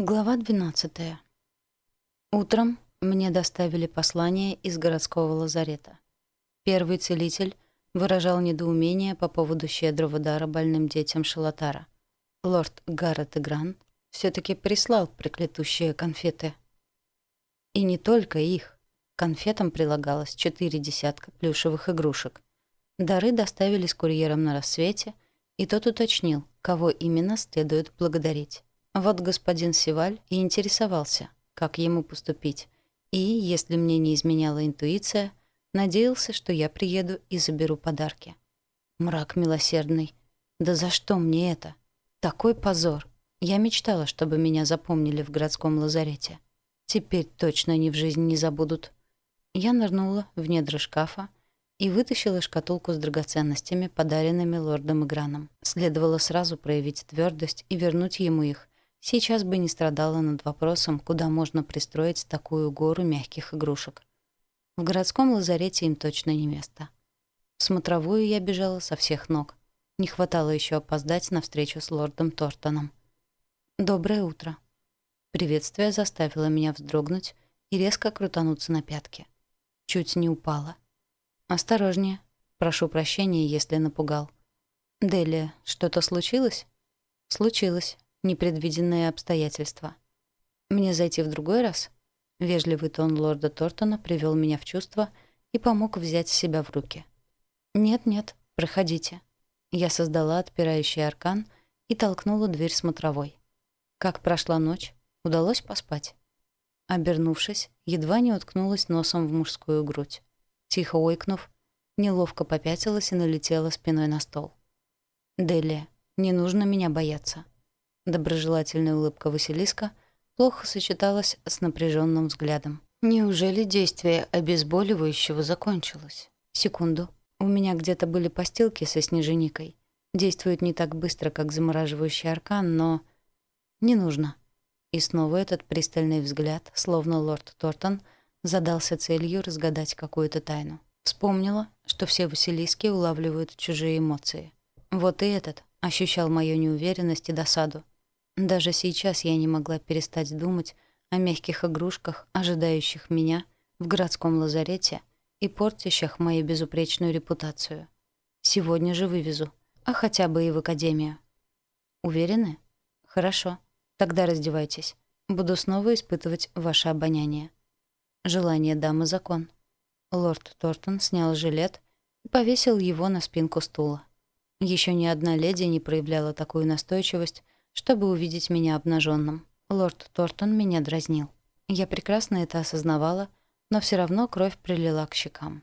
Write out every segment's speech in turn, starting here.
Глава 12. Утром мне доставили послание из городского лазарета. Первый целитель выражал недоумение по поводу щедрого дара больным детям Шалатара. Лорд Гаррет Игран все таки прислал проклятущие конфеты. И не только их. К конфетам прилагалось четыре десятка плюшевых игрушек. Дары доставили с курьером на рассвете, и тот уточнил, кого именно следует благодарить. Вот господин Сиваль и интересовался, как ему поступить, и, если мне не изменяла интуиция, надеялся, что я приеду и заберу подарки. Мрак милосердный. Да за что мне это? Такой позор. Я мечтала, чтобы меня запомнили в городском лазарете. Теперь точно они в жизни не забудут. Я нырнула в недра шкафа и вытащила шкатулку с драгоценностями, подаренными лордом Играном. Следовало сразу проявить твердость и вернуть ему их, Сейчас бы не страдала над вопросом, куда можно пристроить такую гору мягких игрушек. В городском лазарете им точно не место. В смотровую я бежала со всех ног. Не хватало еще опоздать на встречу с лордом Тортоном. «Доброе утро». Приветствие заставило меня вздрогнуть и резко крутануться на пятки. Чуть не упала. «Осторожнее. Прошу прощения, если напугал». «Делия, что-то случилось?» «Случилось», непредвиденные обстоятельства. «Мне зайти в другой раз?» Вежливый тон лорда Тортона привел меня в чувство и помог взять себя в руки. «Нет-нет, проходите». Я создала отпирающий аркан и толкнула дверь смотровой. Как прошла ночь? Удалось поспать? Обернувшись, едва не уткнулась носом в мужскую грудь. Тихо ойкнув, неловко попятилась и налетела спиной на стол. «Делия, не нужно меня бояться. Доброжелательная улыбка Василиска плохо сочеталась с напряженным взглядом. Неужели действие обезболивающего закончилось? Секунду. У меня где-то были постилки со снеженикой. Действует не так быстро, как замораживающий аркан, но... Не нужно. И снова этот пристальный взгляд, словно лорд Тортон, задался целью разгадать какую-то тайну. Вспомнила, что все Василиски улавливают чужие эмоции. Вот и этот ощущал мою неуверенность и досаду. Даже сейчас я не могла перестать думать о мягких игрушках, ожидающих меня в городском лазарете и портящих мою безупречную репутацию. Сегодня же вывезу, а хотя бы и в академию. Уверены? Хорошо. Тогда раздевайтесь. Буду снова испытывать ваше обоняние. Желание дамы закон. Лорд Тортон снял жилет и повесил его на спинку стула. Еще ни одна леди не проявляла такую настойчивость, чтобы увидеть меня обнаженным. Лорд Тортон меня дразнил. Я прекрасно это осознавала, но все равно кровь прилила к щекам.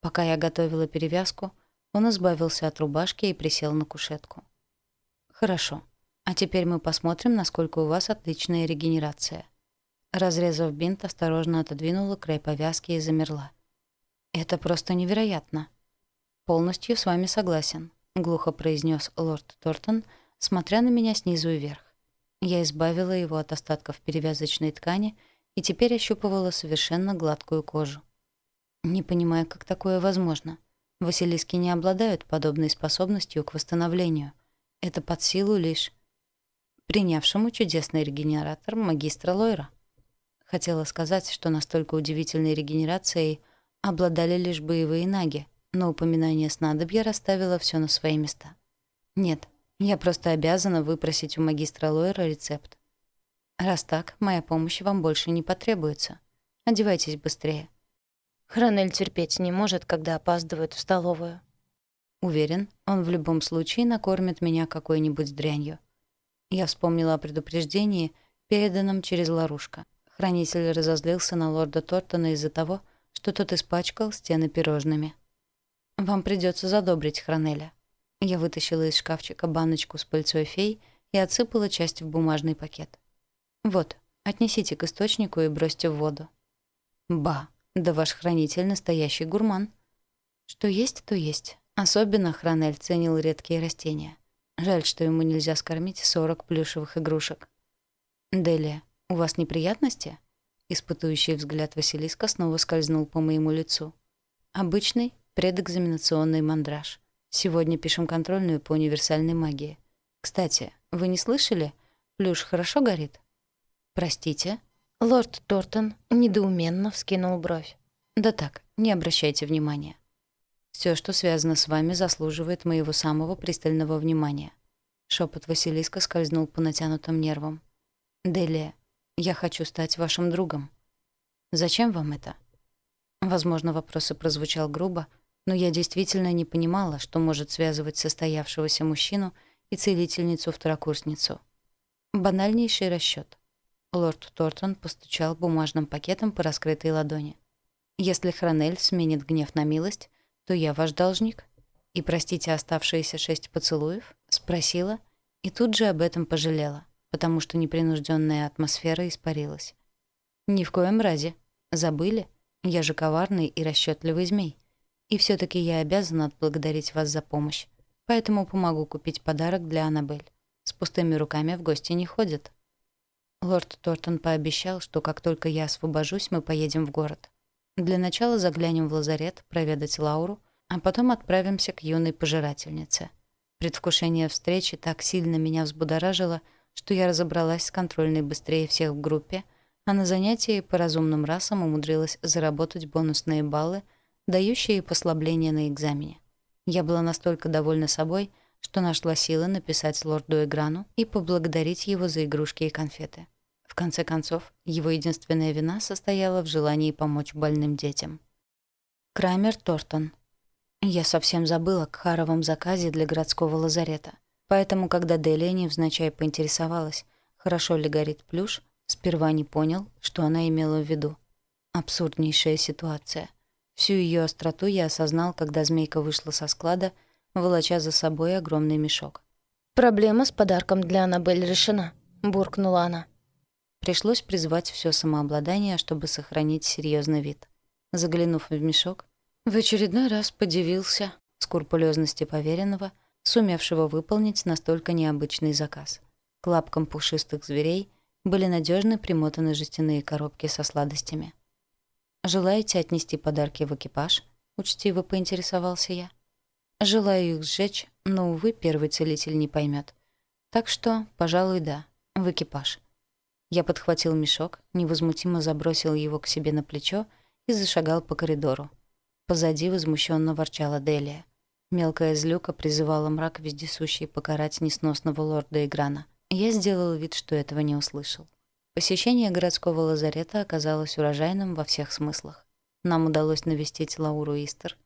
Пока я готовила перевязку, он избавился от рубашки и присел на кушетку. «Хорошо. А теперь мы посмотрим, насколько у вас отличная регенерация». Разрезав бинт, осторожно отодвинула край повязки и замерла. «Это просто невероятно». «Полностью с вами согласен», — глухо произнес лорд Тортон, — смотря на меня снизу и вверх. Я избавила его от остатков перевязочной ткани и теперь ощупывала совершенно гладкую кожу. Не понимая, как такое возможно. Василиски не обладают подобной способностью к восстановлению. Это под силу лишь принявшему чудесный регенератор магистра Лойра. Хотела сказать, что настолько удивительной регенерацией обладали лишь боевые наги, но упоминание снадобья расставило все на свои места. Нет, я просто обязана выпросить у магистра Лойера рецепт. Раз так, моя помощь вам больше не потребуется. Одевайтесь быстрее. Хранель терпеть не может, когда опаздывают в столовую. Уверен, он в любом случае накормит меня какой-нибудь дрянью. Я вспомнила о предупреждении, переданном через Ларушка. Хранитель разозлился на лорда Тортона из-за того, что тот испачкал стены пирожными. «Вам придется задобрить Хранеля», я вытащила из шкафчика баночку с пыльцой фей и отсыпала часть в бумажный пакет. «Вот, отнесите к источнику и бросьте в воду». «Ба, да ваш хранитель настоящий гурман». «Что есть, то есть». Особенно Хранель ценил редкие растения. Жаль, что ему нельзя скормить 40 плюшевых игрушек. «Делия, у вас неприятности?» Испытующий взгляд Василиска снова скользнул по моему лицу. Обычный предэкзаменационный мандраж. Сегодня пишем контрольную по универсальной магии. Кстати, вы не слышали? Плюш хорошо горит?» «Простите?» Лорд Тортон недоуменно вскинул бровь. «Да так, не обращайте внимания. Все, что связано с вами, заслуживает моего самого пристального внимания». Шепот Василиска скользнул по натянутым нервам. «Делия, я хочу стать вашим другом». «Зачем вам это?» Возможно, вопрос и прозвучал грубо, но я действительно не понимала, что может связывать состоявшегося мужчину и целительницу-второкурсницу. Банальнейший расчёт. Лорд Тортон постучал бумажным пакетом по раскрытой ладони. «Если Хранель сменит гнев на милость, то я ваш должник. И простите оставшиеся шесть поцелуев?» — спросила, и тут же об этом пожалела, потому что непринужденная атмосфера испарилась. «Ни в коем разе. Забыли? Я же коварный и расчетливый змей. И все таки я обязана отблагодарить вас за помощь. Поэтому помогу купить подарок для Аннабель. С пустыми руками в гости не ходят». Лорд Тортон пообещал, что как только я освобожусь, мы поедем в город. Для начала заглянем в лазарет, проведать Лауру, а потом отправимся к юной пожирательнице. Предвкушение встречи так сильно меня взбудоражило, что я разобралась с контрольной быстрее всех в группе, а на занятии по разумным расам умудрилась заработать бонусные баллы дающие послабление на экзамене. Я была настолько довольна собой, что нашла силы написать лорду Эграну и поблагодарить его за игрушки и конфеты. В конце концов, его единственная вина состояла в желании помочь больным детям. Крамер Тортон. Я совсем забыла о Кхаровом заказе для городского лазарета. Поэтому, когда Делия невзначай поинтересовалась, хорошо ли горит плюш, сперва не понял, что она имела в виду. Абсурднейшая ситуация — Всю ее остроту я осознал, когда змейка вышла со склада, волоча за собой огромный мешок. «Проблема с подарком для Аннабель решена», — буркнула она. Пришлось призвать все самообладание, чтобы сохранить серьезный вид. Заглянув в мешок, в очередной раз подивился скрупулезности поверенного, сумевшего выполнить настолько необычный заказ. К лапкам пушистых зверей были надежно примотаны жестяные коробки со сладостями — «Желаете отнести подарки в экипаж?» — учтиво поинтересовался я. «Желаю их сжечь, но, увы, первый целитель не поймёт. Так что, пожалуй, да, в экипаж». Я подхватил мешок, невозмутимо забросил его к себе на плечо и зашагал по коридору. Позади возмущенно ворчала Делия. Мелкая злюка призывала мрак вездесущий покарать несносного лорда Играна. Я сделал вид, что этого не услышал. Посещение городского лазарета оказалось урожайным во всех смыслах. Нам удалось навестить Лауру Истер.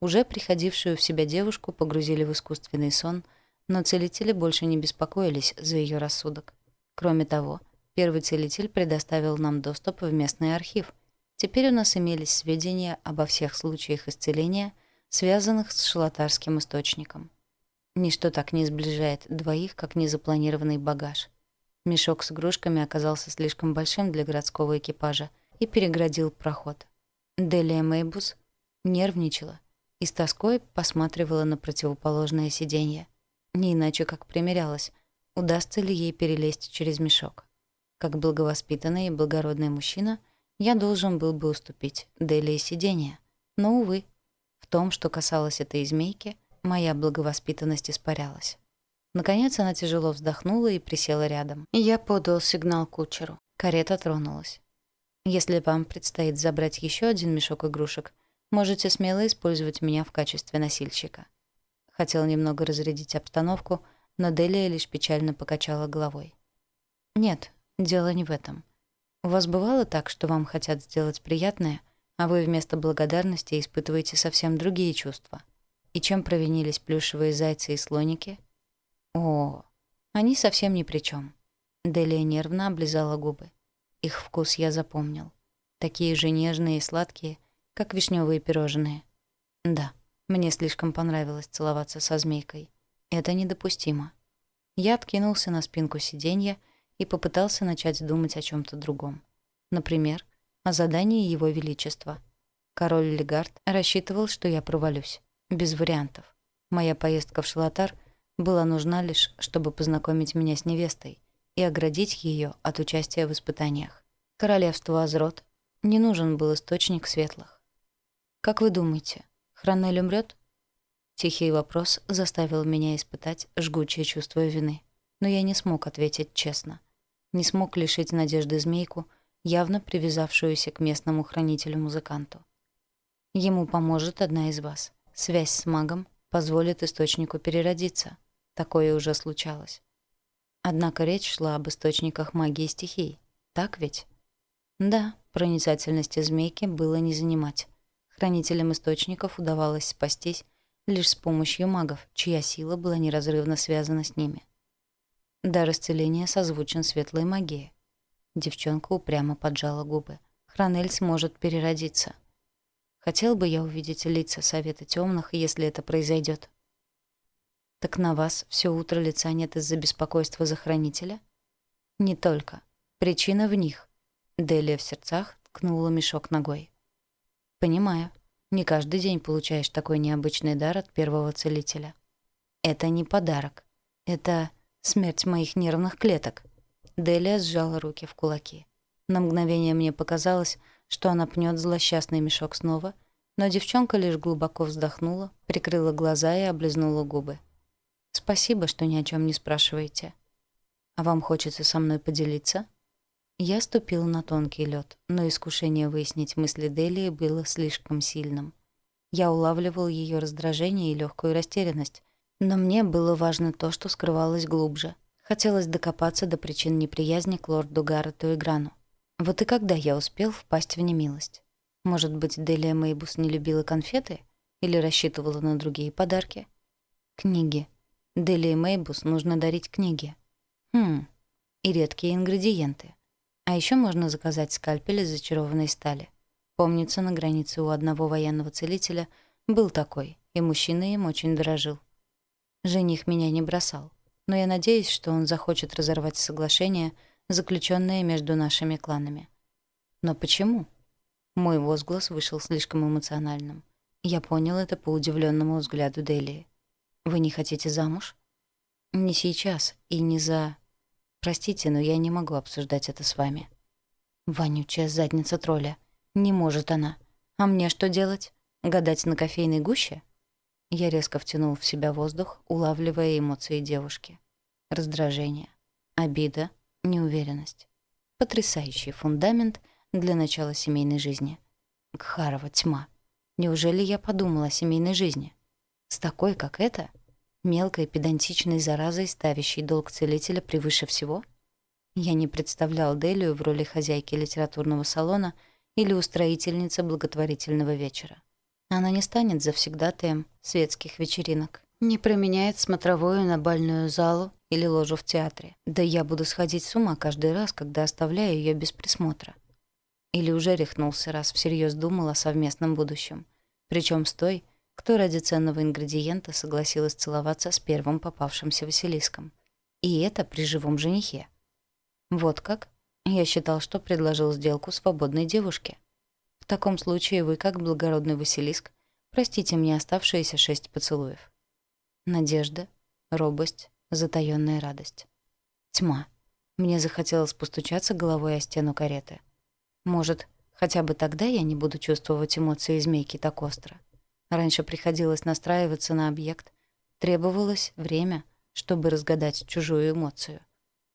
Уже приходившую в себя девушку погрузили в искусственный сон, но целители больше не беспокоились за ее рассудок. Кроме того, первый целитель предоставил нам доступ в местный архив. Теперь у нас имелись сведения обо всех случаях исцеления, связанных с шалатарским источником. Ничто так не сближает двоих, как незапланированный багаж — Мешок с игрушками оказался слишком большим для городского экипажа и переградил проход. Делия Мейбус нервничала и с тоской посматривала на противоположное сиденье. Не иначе как примерялась, удастся ли ей перелезть через мешок. Как благовоспитанный и благородный мужчина, я должен был бы уступить Делии сиденье. Но, увы, в том, что касалось этой измейки, моя благовоспитанность испарялась. Наконец она тяжело вздохнула и присела рядом. Я подал сигнал кучеру. Карета тронулась. Если вам предстоит забрать еще один мешок игрушек, можете смело использовать меня в качестве носильщика. Хотел немного разрядить обстановку, но Делия лишь печально покачала головой. Нет, дело не в этом. У вас бывало так, что вам хотят сделать приятное, а вы вместо благодарности испытываете совсем другие чувства. И чем провинились плюшевые зайцы и слоники – о, они совсем ни при чем. Делия нервно облизала губы. Их вкус я запомнил. Такие же нежные и сладкие, как вишневые пирожные. Да, мне слишком понравилось целоваться со змейкой. Это недопустимо. Я откинулся на спинку сиденья и попытался начать думать о чем то другом. Например, о задании Его Величества. Король Легард рассчитывал, что я провалюсь. Без вариантов. Моя поездка в Шалатар — была нужна лишь, чтобы познакомить меня с невестой и оградить ее от участия в испытаниях. Королевству Азрот не нужен был источник светлых. «Как вы думаете, Хранель умрет? Тихий вопрос заставил меня испытать жгучее чувство вины, но я не смог ответить честно. Не смог лишить надежды змейку, явно привязавшуюся к местному хранителю-музыканту. Ему поможет одна из вас. Связь с магом позволит источнику переродиться. Такое уже случалось. Однако речь шла об источниках магии стихий. Так ведь? Да, проницательности змейки было не занимать. Хранителям источников удавалось спастись лишь с помощью магов, чья сила была неразрывно связана с ними. Дар исцеления созвучен светлой магией. Девчонка упрямо поджала губы. Хранель сможет переродиться. Хотел бы я увидеть лица Совета Тёмных, если это произойдет. Так на вас все утро лица нет из-за беспокойства за хранителя? Не только. Причина в них. Делия в сердцах ткнула мешок ногой. Понимаю. Не каждый день получаешь такой необычный дар от первого целителя. Это не подарок. Это смерть моих нервных клеток. Делия сжала руки в кулаки. На мгновение мне показалось, что она пнет злосчастный мешок снова, но девчонка лишь глубоко вздохнула, прикрыла глаза и облизнула губы. Спасибо, что ни о чем не спрашиваете. А вам хочется со мной поделиться? Я ступил на тонкий лед, но искушение выяснить мысли Делии было слишком сильным. Я улавливал ее раздражение и легкую растерянность, но мне было важно то, что скрывалось глубже. Хотелось докопаться до причин неприязни к лорду Гаррету и Грану. Вот и когда я успел впасть в немилость? Может быть, Делия Мейбус не любила конфеты? Или рассчитывала на другие подарки? Книги. Дели и Мейбус нужно дарить книги. Хм, и редкие ингредиенты. А еще можно заказать скальпель из зачарованной стали. Помнится, на границе у одного военного целителя был такой, и мужчина им очень дорожил. Жених меня не бросал, но я надеюсь, что он захочет разорвать соглашение, заключенное между нашими кланами. Но почему? Мой возглас вышел слишком эмоциональным. Я понял это по удивленному взгляду Делии. Вы не хотите замуж? Не сейчас и не за... Простите, но я не могу обсуждать это с вами. Вонючая задница тролля. Не может она. А мне что делать? Гадать на кофейной гуще? Я резко втянул в себя воздух, улавливая эмоции девушки. Раздражение, обида, неуверенность. Потрясающий фундамент для начала семейной жизни. Кхарова тьма. Неужели я подумала о семейной жизни? С такой, как эта? мелкой педантичной заразой, ставящей долг целителя превыше всего? Я не представлял Делию в роли хозяйки литературного салона или устроительницы благотворительного вечера. Она не станет завсегдатаем светских вечеринок, не променяет смотровую на бальную залу или ложу в театре. Да я буду сходить с ума каждый раз, когда оставляю ее без присмотра. Или уже рехнулся, раз всерьез думал о совместном будущем. Причем с той, кто ради ценного ингредиента согласилась целоваться с первым попавшимся Василиском. И это при живом женихе. Вот как? Я считал, что предложил сделку свободной девушке. В таком случае вы, как благородный Василиск, простите мне оставшиеся шесть поцелуев. Надежда, робость, затаённая радость. Тьма. Мне захотелось постучаться головой о стену кареты. Может, хотя бы тогда я не буду чувствовать эмоции змейки так остро. Раньше приходилось настраиваться на объект. Требовалось время, чтобы разгадать чужую эмоцию.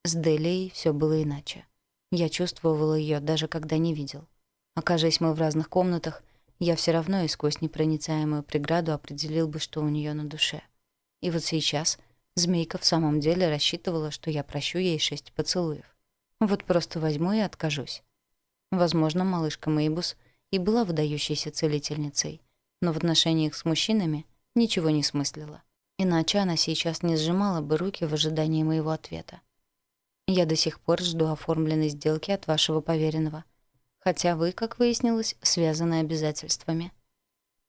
С Делей все было иначе. Я чувствовала ее даже когда не видел. Окажись мы в разных комнатах, я все равно и сквозь непроницаемую преграду определил бы, что у нее на душе. И вот сейчас змейка в самом деле рассчитывала, что я прощу ей шесть поцелуев. Вот просто возьму и откажусь. Возможно, малышка Мейбус и была выдающейся целительницей, но в отношениях с мужчинами ничего не смыслила. Иначе она сейчас не сжимала бы руки в ожидании моего ответа. Я до сих пор жду оформленной сделки от вашего поверенного. Хотя вы, как выяснилось, связаны обязательствами.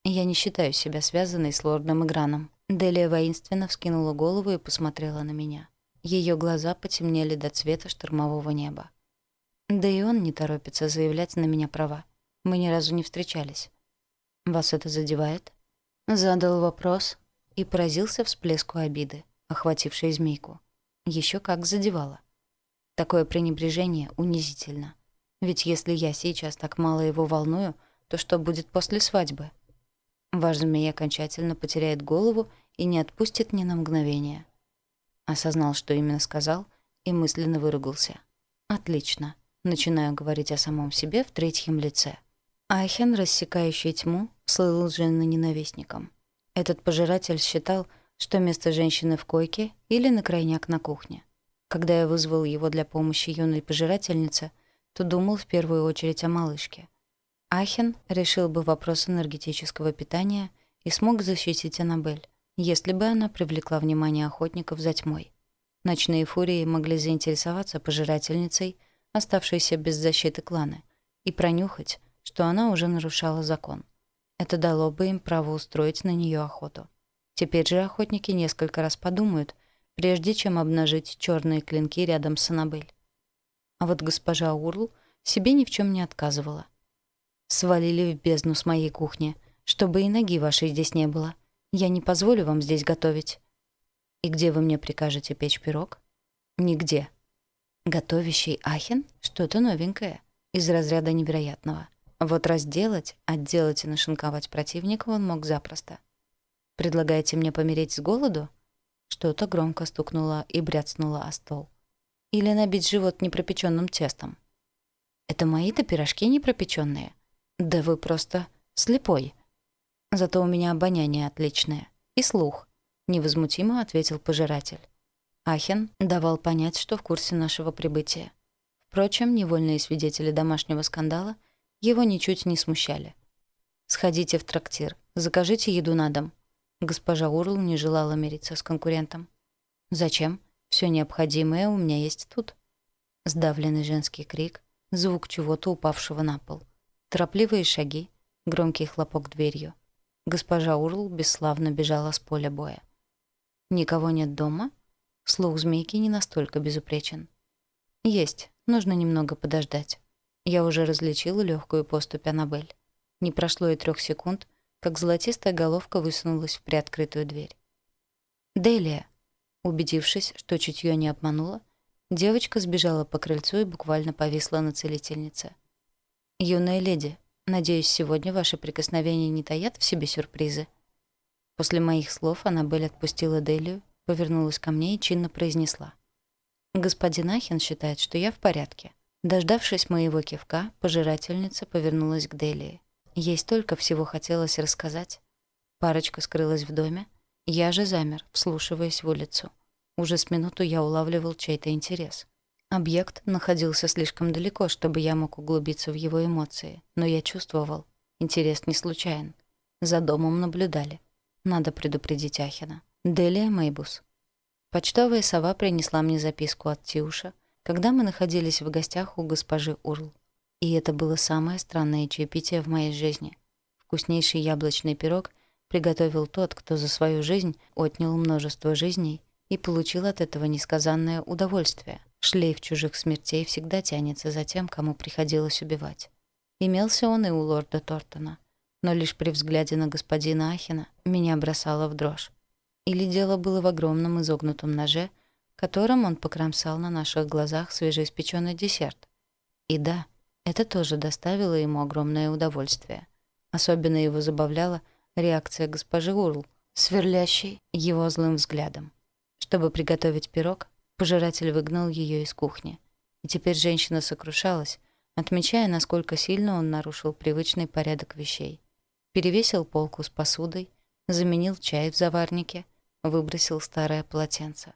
Я не считаю себя связанной с лордом Играном. Делия воинственно вскинула голову и посмотрела на меня. Ее глаза потемнели до цвета штормового неба. Да и он не торопится заявлять на меня права. Мы ни разу не встречались. «Вас это задевает?» Задал вопрос и поразился всплеску обиды, охватившей змейку. Еще как задевало. Такое пренебрежение унизительно. Ведь если я сейчас так мало его волную, то что будет после свадьбы? Ваш змей окончательно потеряет голову и не отпустит ни на мгновение. Осознал, что именно сказал, и мысленно выругался. «Отлично». Начинаю говорить о самом себе в третьем лице. Айхен, рассекающий тьму, слыл жены-ненавистником. Этот пожиратель считал, что место женщины в койке или на крайняк на кухне. Когда я вызвал его для помощи юной пожирательнице, то думал в первую очередь о малышке. Ахен решил бы вопрос энергетического питания и смог защитить Аннабель, если бы она привлекла внимание охотников за тьмой. Ночные фурии могли заинтересоваться пожирательницей, оставшейся без защиты клана, и пронюхать, что она уже нарушала закон. Это дало бы им право устроить на нее охоту. Теперь же охотники несколько раз подумают, прежде чем обнажить черные клинки рядом с Анабель. А вот госпожа Урл себе ни в чем не отказывала. «Свалили в бездну с моей кухни, чтобы и ноги вашей здесь не было. Я не позволю вам здесь готовить». «И где вы мне прикажете печь пирог?» «Нигде». Готовящий Ахен — что-то новенькое, из разряда невероятного. А вот разделать, отделать и нашинковать противника он мог запросто. «Предлагаете мне помереть с голоду?» Что-то громко стукнуло и бряцнуло о стол. «Или набить живот непропечённым тестом?» «Это мои-то пирожки непропечённые?» «Да вы просто слепой!» «Зато у меня обоняние отличное. И слух», — невозмутимо ответил пожиратель. Ахен давал понять, что в курсе нашего прибытия. Впрочем, невольные свидетели домашнего скандала его ничуть не смущали. «Сходите в трактир, закажите еду на дом». Госпожа Урл не желала мириться с конкурентом. «Зачем? Все необходимое у меня есть тут». Сдавленный женский крик, звук чего-то упавшего на пол. Торопливые шаги, громкий хлопок дверью. Госпожа Урл бесславно бежала с поля боя. «Никого нет дома?» Слух змейки не настолько безупречен. «Есть, нужно немного подождать». Я уже различила легкую поступь Аннабель. Не прошло и трех секунд, как золотистая головка высунулась в приоткрытую дверь. «Делия!» Убедившись, что чутье не обмануло, девочка сбежала по крыльцу и буквально повисла на целительнице. «Юная леди, надеюсь, сегодня ваши прикосновения не таят в себе сюрпризы?» После моих слов Аннабель отпустила Делию, повернулась ко мне и чинно произнесла. «Господин Ахин считает, что я в порядке». Дождавшись моего кивка, пожирательница повернулась к Делии. Ей столько всего хотелось рассказать. Парочка скрылась в доме. Я же замер, вслушиваясь в улицу. Уже с минуту я улавливал чей-то интерес. Объект находился слишком далеко, чтобы я мог углубиться в его эмоции, но я чувствовал, интерес не случайен. За домом наблюдали. Надо предупредить Ахина. Делия Мейбус. Почтовая сова принесла мне записку от Тиуша — когда мы находились в гостях у госпожи Урл. И это было самое странное чаепитие в моей жизни. Вкуснейший яблочный пирог приготовил тот, кто за свою жизнь отнял множество жизней и получил от этого несказанное удовольствие. Шлейф чужих смертей всегда тянется за тем, кому приходилось убивать. Имелся он и у лорда Тортона. Но лишь при взгляде на господина Ахина меня бросало в дрожь. Или дело было в огромном изогнутом ноже — которым он покромсал на наших глазах свежеиспеченный десерт. И да, это тоже доставило ему огромное удовольствие. Особенно его забавляла реакция госпожи Урл, сверлящей его злым взглядом. Чтобы приготовить пирог, пожиратель выгнал ее из кухни. И теперь женщина сокрушалась, отмечая, насколько сильно он нарушил привычный порядок вещей. Перевесил полку с посудой, заменил чай в заварнике, выбросил старое полотенце.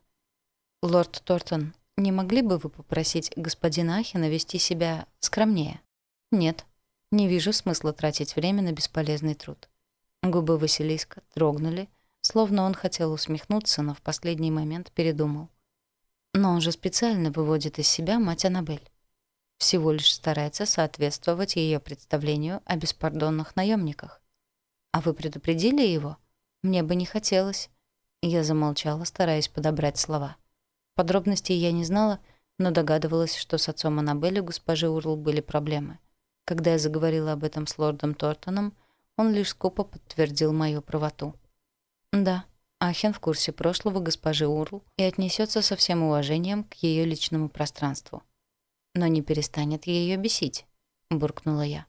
«Лорд Тортон, не могли бы вы попросить господина Ахина вести себя скромнее?» «Нет, не вижу смысла тратить время на бесполезный труд». Губы Василиска дрогнули, словно он хотел усмехнуться, но в последний момент передумал. Но он же специально выводит из себя мать Аннабель. Всего лишь старается соответствовать ее представлению о беспардонных наемниках. «А вы предупредили его? Мне бы не хотелось». Я замолчала, стараясь подобрать слова. «Да». Подробностей я не знала, но догадывалась, что с отцом Аннабелли госпожи Урл были проблемы. Когда я заговорила об этом с лордом Тортоном, он лишь скупо подтвердил мою правоту. Да, Ахен в курсе прошлого госпожи Урл и отнесется со всем уважением к ее личному пространству. Но не перестанет ее бесить, буркнула я.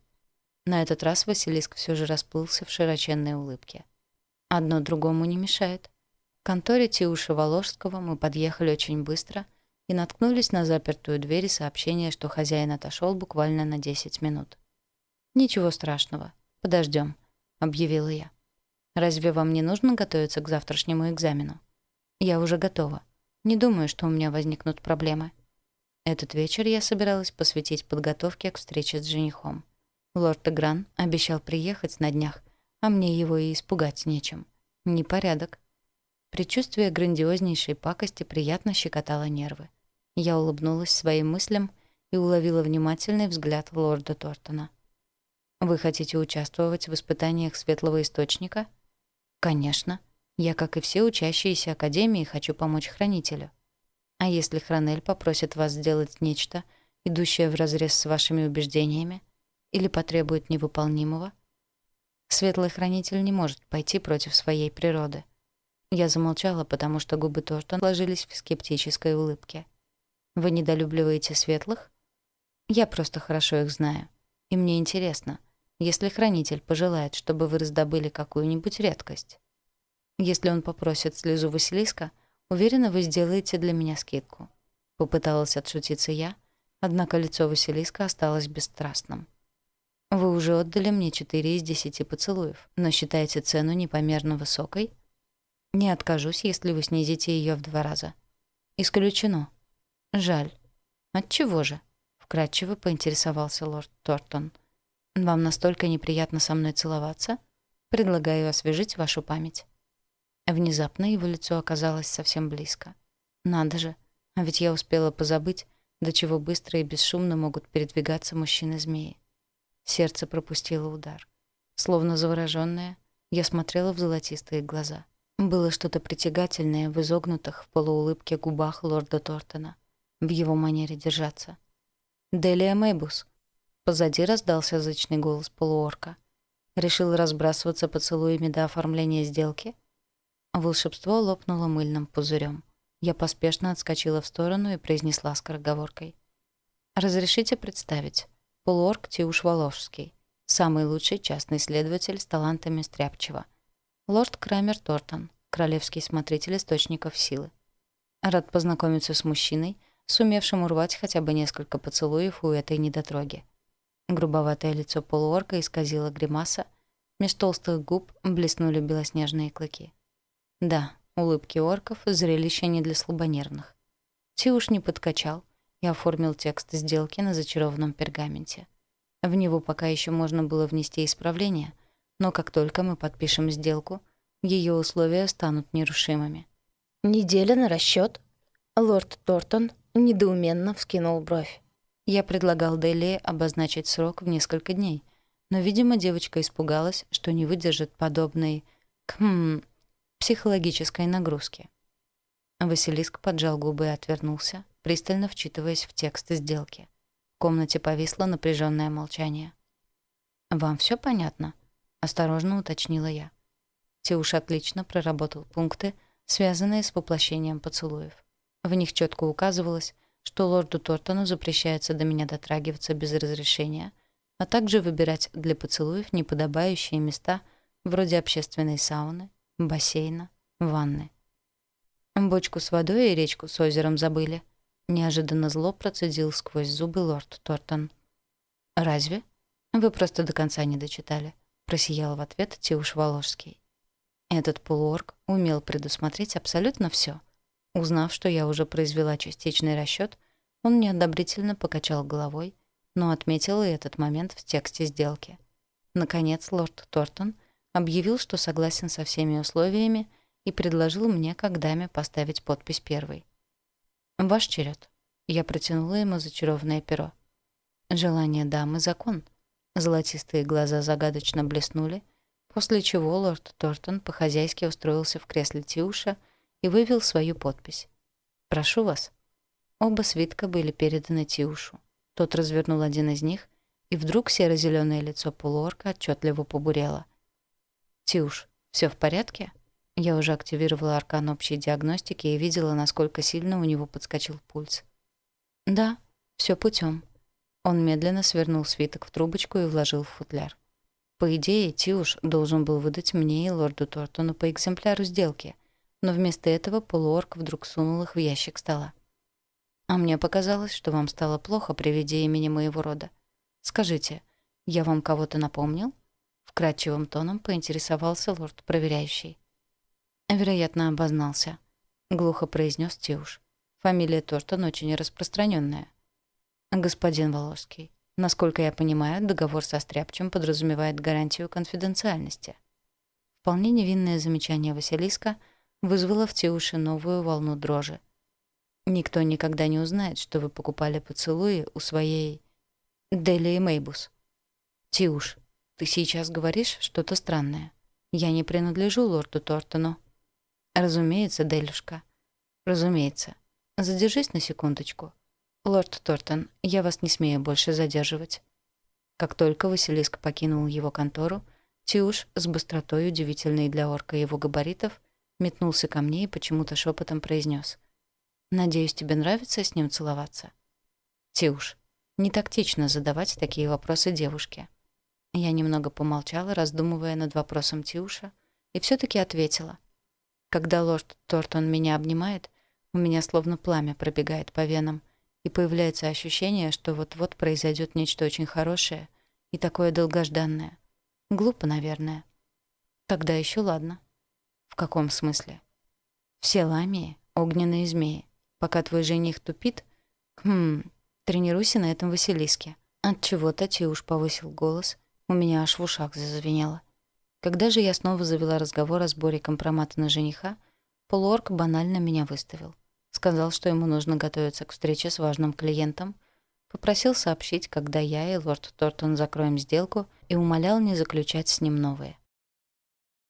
На этот раз Василиск все же расплылся в широченной улыбке. Одно другому не мешает. К конторе Тиуши Воложского мы подъехали очень быстро и наткнулись на запертую дверь и сообщение, что хозяин отошел буквально на 10 минут. «Ничего страшного, подождем, объявила я. «Разве вам не нужно готовиться к завтрашнему экзамену?» «Я уже готова. Не думаю, что у меня возникнут проблемы». Этот вечер я собиралась посвятить подготовке к встрече с женихом. Лорд Гран обещал приехать на днях, а мне его и испугать нечем. Непорядок. Предчувствие грандиознейшей пакости приятно щекотало нервы. Я улыбнулась своим мыслям и уловила внимательный взгляд лорда Тортона. «Вы хотите участвовать в испытаниях Светлого Источника?» «Конечно. Я, как и все учащиеся Академии, хочу помочь Хранителю. А если Хранель попросит вас сделать нечто, идущее вразрез с вашими убеждениями, или потребует невыполнимого?» Светлый Хранитель не может пойти против своей природы. Я замолчала, потому что губы тоже ложились в скептической улыбке. «Вы недолюбливаете светлых?» «Я просто хорошо их знаю. И мне интересно, если хранитель пожелает, чтобы вы раздобыли какую-нибудь редкость. Если он попросит слезу Василиска, уверена, вы сделаете для меня скидку». Попыталась отшутиться я, однако лицо Василиска осталось бесстрастным. «Вы уже отдали мне четыре из десяти поцелуев, но считаете цену непомерно высокой?» Не откажусь, если вы снизите ее в два раза. Исключено. Жаль. От чего же? Вкратчиво поинтересовался лорд Тортон. Вам настолько неприятно со мной целоваться? Предлагаю освежить вашу память. Внезапно его лицо оказалось совсем близко. Надо же, а ведь я успела позабыть, до чего быстро и бесшумно могут передвигаться мужчины-змеи. Сердце пропустило удар. Словно заворожённое, я смотрела в золотистые глаза. Было что-то притягательное в изогнутых в полуулыбке губах лорда Тортона, в его манере держаться. «Делия Мэйбус!» Позади раздался язычный голос полуорка. Решил разбрасываться поцелуями до оформления сделки? Волшебство лопнуло мыльным пузырем. Я поспешно отскочила в сторону и произнесла скороговоркой. «Разрешите представить. Полуорг Тиуш Воложский, самый лучший частный следователь с талантами Стряпчева». Лорд Крамер Тортон, королевский смотритель источников силы. Рад познакомиться с мужчиной, сумевшим урвать хотя бы несколько поцелуев у этой недотроги. Грубоватое лицо полуорка исказило гримаса, меж толстых губ блеснули белоснежные клыки. Да, улыбки орков — зрелище не для слабонервных. Тиуш не подкачал и оформил текст сделки на зачарованном пергаменте. В него пока еще можно было внести исправление — но как только мы подпишем сделку, ее условия станут нерушимыми. «Неделя на расчет? Лорд Тортон недоуменно вскинул бровь. Я предлагал Делли обозначить срок в несколько дней, но, видимо, девочка испугалась, что не выдержит подобной... кхм... психологической нагрузки. Василиск поджал губы и отвернулся, пристально вчитываясь в текст сделки. В комнате повисло напряженное молчание. «Вам все понятно?» — осторожно уточнила я. Тиуш отлично проработал пункты, связанные с воплощением поцелуев. В них четко указывалось, что лорду Тортону запрещается до меня дотрагиваться без разрешения, а также выбирать для поцелуев неподобающие места вроде общественной сауны, бассейна, ванны. Бочку с водой и речку с озером забыли. Неожиданно зло процедил сквозь зубы лорд Тортон. «Разве? Вы просто до конца не дочитали просиял в ответ Тиуш Воложский. Этот полуорг умел предусмотреть абсолютно все. Узнав, что я уже произвела частичный расчет, он неодобрительно покачал головой, но отметил и этот момент в тексте сделки. Наконец, лорд Тортон объявил, что согласен со всеми условиями и предложил мне как даме поставить подпись первой. «Ваш черед. Я протянула ему зачарованное перо. «Желание дамы — закон», Золотистые глаза загадочно блеснули, после чего лорд Тортон по-хозяйски устроился в кресле Тиуша и вывел свою подпись. «Прошу вас». Оба свитка были переданы Тиушу. Тот развернул один из них, и вдруг серо зеленое лицо полуорка отчетливо побурело. «Тиуш, все в порядке?» Я уже активировала аркан общей диагностики и видела, насколько сильно у него подскочил пульс. «Да, все путем. Он медленно свернул свиток в трубочку и вложил в футляр. По идее, Тиуш должен был выдать мне и лорду Тортону по экземпляру сделки, но вместо этого полуорк вдруг сунул их в ящик стола. «А мне показалось, что вам стало плохо при виде имени моего рода. Скажите, я вам кого-то напомнил?» Вкрадчивым тоном поинтересовался лорд-проверяющий. Вероятно, обознался. Глухо произнес Тиуш. Фамилия Тортон очень распространенная. «Господин Волоский, насколько я понимаю, договор со Стряпчем подразумевает гарантию конфиденциальности». Вполне невинное замечание Василиска вызвало в те новую волну дрожи. «Никто никогда не узнает, что вы покупали поцелуи у своей... Дели и Мейбус». «Тиуш, ты сейчас говоришь что-то странное. Я не принадлежу лорду Тортону». «Разумеется, Делюшка. Разумеется. Задержись на секундочку. «Лорд Тортон, я вас не смею больше задерживать». Как только Василиск покинул его контору, Тиуш с быстротой, удивительной для орка его габаритов, метнулся ко мне и почему-то шепотом произнес: «Надеюсь, тебе нравится с ним целоваться?» «Тиуш, не тактично задавать такие вопросы девушке». Я немного помолчала, раздумывая над вопросом Тиуша, и все таки ответила. «Когда лорд Тортон меня обнимает, у меня словно пламя пробегает по венам, и появляется ощущение, что вот-вот произойдет нечто очень хорошее и такое долгожданное. Глупо, наверное. Тогда еще ладно. В каком смысле? Все ламии — огненные змеи. Пока твой жених тупит, хм, тренируйся на этом Василиске. От чего то уж повысил голос, у меня аж в ушах зазвенело. Когда же я снова завела разговор о сборе компромата на жениха, полуорг банально меня выставил. Сказал, что ему нужно готовиться к встрече с важным клиентом. Попросил сообщить, когда я и лорд Тортон закроем сделку, и умолял не заключать с ним новые.